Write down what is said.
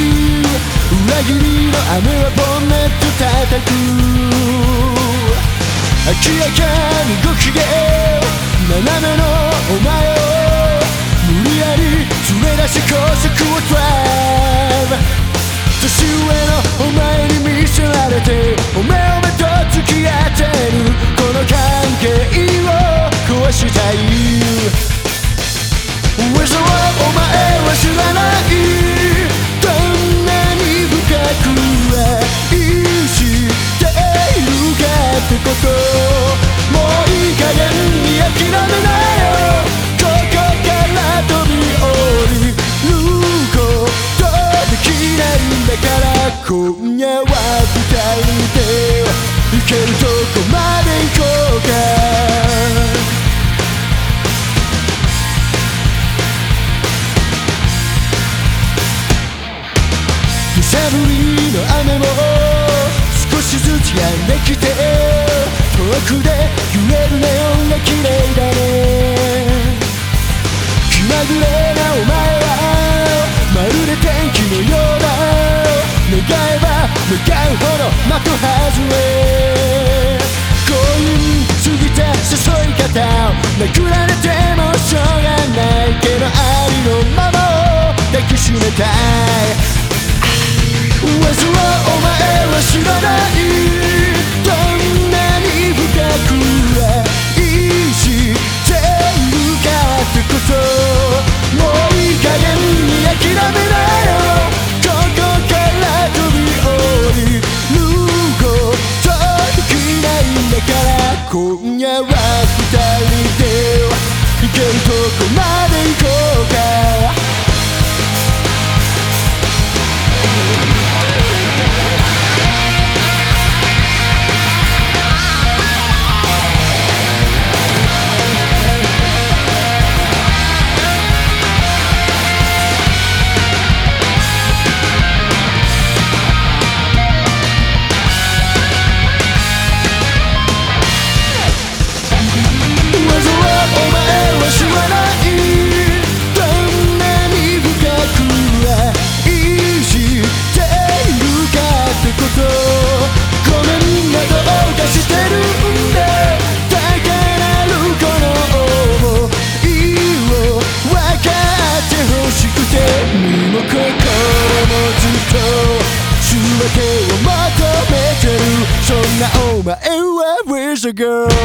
裏切りの雨はボンネット叩く。明らかにご機嫌。斜めのお前遠くで揺れるネオンが綺麗だね気まぐれなお前はまるで天気のようだ願えば願うほど的外れ強引すぎた誘い方を殴られてもしょうがないけどありのままを抱きしめたい噂はお前は知らない行けるとこまで行こうか girl